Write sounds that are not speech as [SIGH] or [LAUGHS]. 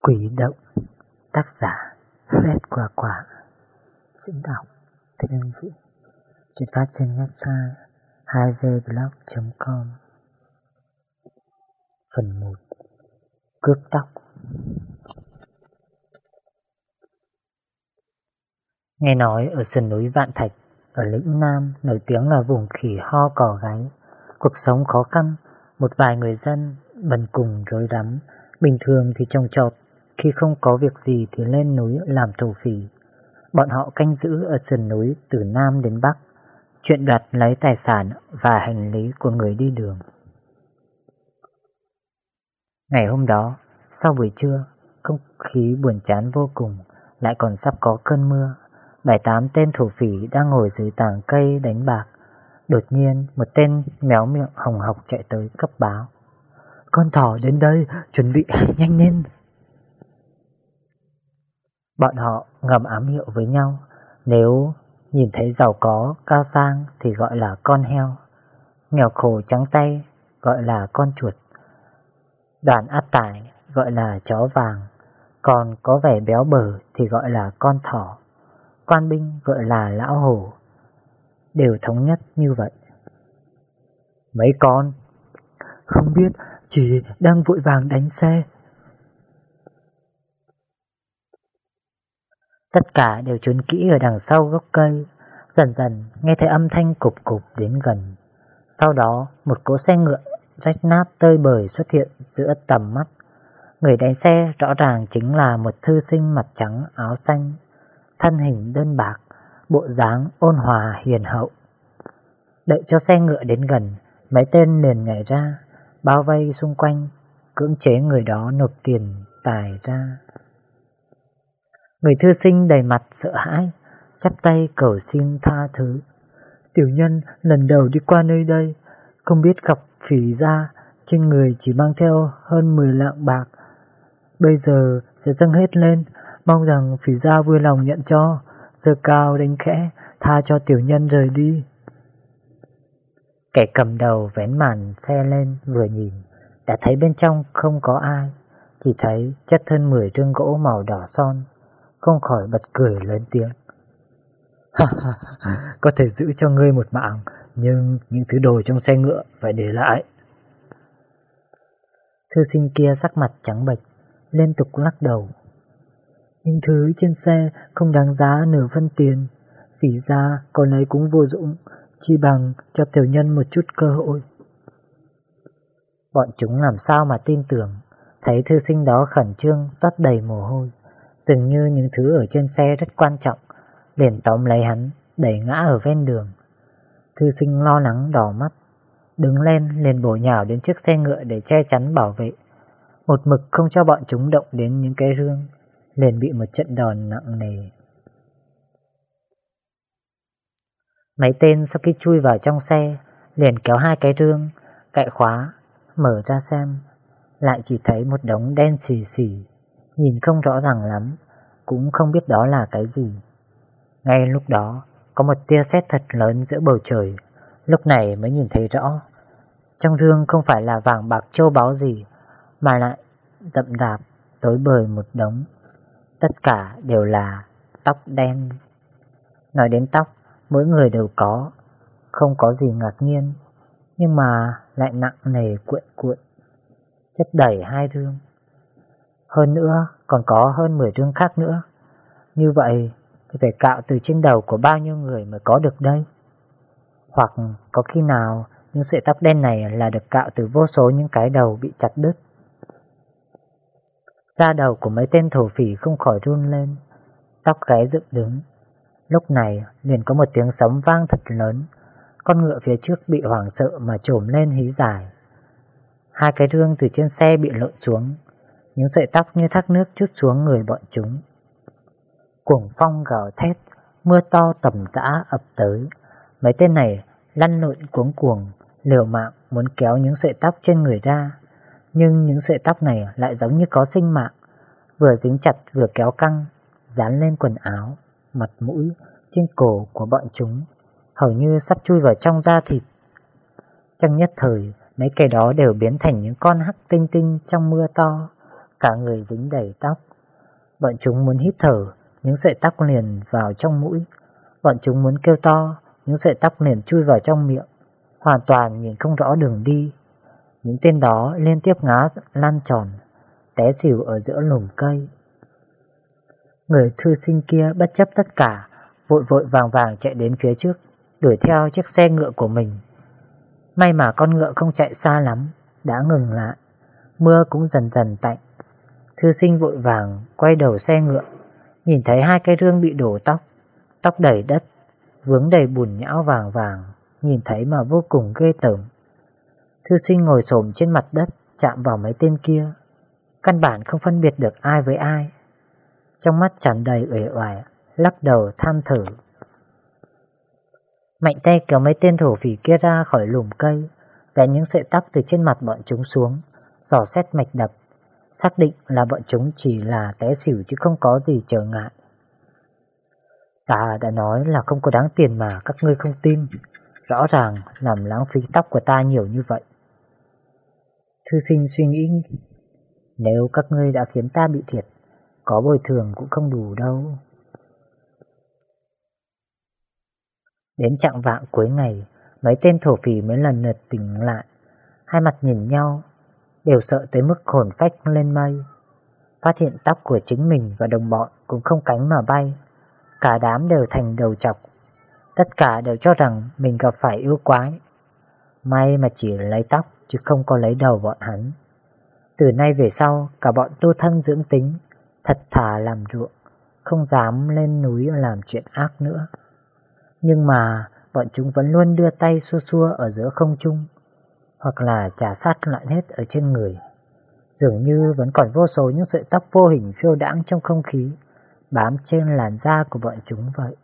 Quỷ động. Tác giả Phép Quả Quả Diễn đọc, Thế Đương Vũ. Chuyện phát trên website 2vblog.com Phần 1 Cướp tóc. Nghe nói ở sườn núi Vạn Thạch, Ở lĩnh Nam nổi tiếng là vùng khỉ ho cỏ gáy. Cuộc sống khó khăn một vài người dân bần cùng rối rắm Bình thường thì trồng trọt khi không có việc gì thì lên núi làm thổ phỉ. Bọn họ canh giữ ở sườn núi từ Nam đến Bắc, chuyện đoạt lấy tài sản và hành lý của người đi đường. Ngày hôm đó, sau buổi trưa, không khí buồn chán vô cùng, lại còn sắp có cơn mưa. Bảy tám tên thổ phỉ đang ngồi dưới tàng cây đánh bạc. Đột nhiên, một tên méo miệng hồng học chạy tới cấp báo. Con thỏ đến đây, chuẩn bị [LAUGHS] nhanh lên. Bọn họ ngầm ám hiệu với nhau. Nếu nhìn thấy giàu có, cao sang thì gọi là con heo. Nghèo khổ trắng tay gọi là con chuột. Đoàn áp tải gọi là chó vàng. Còn có vẻ béo bở thì gọi là con thỏ. Quan binh gọi là lão hổ. Đều thống nhất như vậy. Mấy con? Không biết, chỉ đang vội vàng đánh xe. Tất cả đều trốn kỹ ở đằng sau gốc cây. Dần dần nghe thấy âm thanh cục cục đến gần. Sau đó một cỗ xe ngựa rách nát tơi bời xuất hiện giữa tầm mắt. Người đánh xe rõ ràng chính là một thư sinh mặt trắng áo xanh Thân hình đơn bạc, bộ dáng ôn hòa hiền hậu Đợi cho xe ngựa đến gần Mấy tên liền nhảy ra Bao vây xung quanh Cưỡng chế người đó nộp tiền tài ra Người thư sinh đầy mặt sợ hãi, chắp tay cầu xin tha thứ. Tiểu nhân lần đầu đi qua nơi đây, không biết gặp phỉ ra, trên người chỉ mang theo hơn 10 lạng bạc. Bây giờ sẽ dâng hết lên, mong rằng phỉ gia vui lòng nhận cho, giờ cao đánh khẽ, tha cho tiểu nhân rời đi. Kẻ cầm đầu vén màn xe lên vừa nhìn, đã thấy bên trong không có ai, chỉ thấy chất thân 10 trương gỗ màu đỏ son không khỏi bật cười lớn tiếng. Có thể giữ cho ngươi một mạng, nhưng những thứ đồ trong xe ngựa phải để lại. Thư sinh kia sắc mặt trắng bệch, liên tục lắc đầu. Những thứ trên xe không đáng giá nửa phân tiền, vì ra còn ấy cũng vô dụng, chi bằng cho tiểu nhân một chút cơ hội. Bọn chúng làm sao mà tin tưởng, thấy thư sinh đó khẩn trương toát đầy mồ hôi. Dường như những thứ ở trên xe rất quan trọng. Liền tóm lấy hắn Đẩy ngã ở ven đường. Thư sinh lo lắng đỏ mắt. Đứng lên liền bổ nhào đến chiếc xe ngựa Để che chắn bảo vệ. Một mực không cho bọn chúng động đến những cái rương. Liền bị một trận đòn nặng nề. Mấy tên sau khi chui vào trong xe, Liền kéo hai cái rương, Cậy khóa, Mở ra xem. Lại chỉ thấy một đống đen xì xì, Nhìn không rõ ràng lắm, Cũng không biết đó là cái gì. Ngay lúc đó, Có một tia sét thật lớn giữa bầu trời, Lúc này mới nhìn thấy rõ. Trong rương không phải là vàng bạc châu báu gì, Mà lại đậm đạp, tối bời một đống. Tất cả đều là tóc đen. Nói đến tóc, Mỗi người đều có, Không có gì ngạc nhiên, Nhưng mà lại nặng nề cuộn cuộn, Chất đẩy hai rương. Hơn nữa, còn có hơn 10 rương khác nữa. Như vậy, thì phải cạo từ trên đầu của bao nhiêu người mới có được đây? Hoặc có khi nào những sợi tóc đen này là được cạo từ vô số những cái đầu bị chặt đứt? Da đầu của mấy tên thổ phỉ không khỏi run lên Tóc gáy dựng đứng Lúc này liền có một tiếng sấm vang thật lớn Con ngựa phía trước bị hoảng sợ mà trồm lên hí dài Hai cái rương từ trên xe bị lộn xuống những sợi tóc như thác nước chút xuống người bọn chúng. Cuồng phong gào thét, mưa to tầm tã ập tới. Mấy tên này lăn lộn cuống cuồng, liều mạng muốn kéo những sợi tóc trên người ra. Nhưng những sợi tóc này lại giống như có sinh mạng, vừa dính chặt vừa kéo căng, dán lên quần áo, mặt mũi, trên cổ của bọn chúng, hầu như sắp chui vào trong da thịt. Trong nhất thời, Mấy cây đó đều biến thành những con hắc tinh tinh trong mưa to, cả người dính đầy tóc. Bọn chúng muốn hít thở, những sợi tóc liền vào trong mũi. Bọn chúng muốn kêu to, những sợi tóc liền chui vào trong miệng. Hoàn toàn nhìn không rõ đường đi. Những tên đó liên tiếp ngã lan tròn, té xỉu ở giữa lùm cây. Người thư sinh kia bất chấp tất cả, vội vội vàng vàng chạy đến phía trước, đuổi theo chiếc xe ngựa của mình. May mà con ngựa không chạy xa lắm, đã ngừng lại. Mưa cũng dần dần tạnh. Thư sinh vội vàng quay đầu xe ngựa, nhìn thấy hai cái rương bị đổ tóc, tóc đầy đất, vướng đầy bùn nhão vàng vàng, nhìn thấy mà vô cùng ghê tởm. Thư sinh ngồi xổm trên mặt đất, chạm vào mấy tên kia. Căn bản không phân biệt được ai với ai. Trong mắt tràn đầy uể oải, lắc đầu than thở. Mạnh tay kéo mấy tên thổ phỉ kia ra khỏi lùm cây, vẽ những sợi tóc từ trên mặt bọn chúng xuống, dò xét mạch đập, xác định là bọn chúng chỉ là té xỉu chứ không có gì trở ngại. Ta đã nói là không có đáng tiền mà các ngươi không tin, rõ ràng làm lãng phí tóc của ta nhiều như vậy. Thư sinh suy nghĩ, nếu các ngươi đã khiến ta bị thiệt, có bồi thường cũng không đủ đâu. Đến trạng vạng cuối ngày, mấy tên thổ phỉ mới lần lượt tỉnh lại. Hai mặt nhìn nhau, đều sợ tới mức hồn phách lên mây. Phát hiện tóc của chính mình và đồng bọn cũng không cánh mà bay. Cả đám đều thành đầu chọc. Tất cả đều cho rằng mình gặp phải yêu quái. May mà chỉ lấy tóc chứ không có lấy đầu bọn hắn. Từ nay về sau, cả bọn tu thân dưỡng tính, thật thà làm ruộng, không dám lên núi làm chuyện ác nữa. Nhưng mà bọn chúng vẫn luôn đưa tay xua xua ở giữa không trung, hoặc là trả sát lại hết ở trên người. Dường như vẫn còn vô số những sợi tóc vô hình phiêu đãng trong không khí, bám trên làn da của bọn chúng vậy.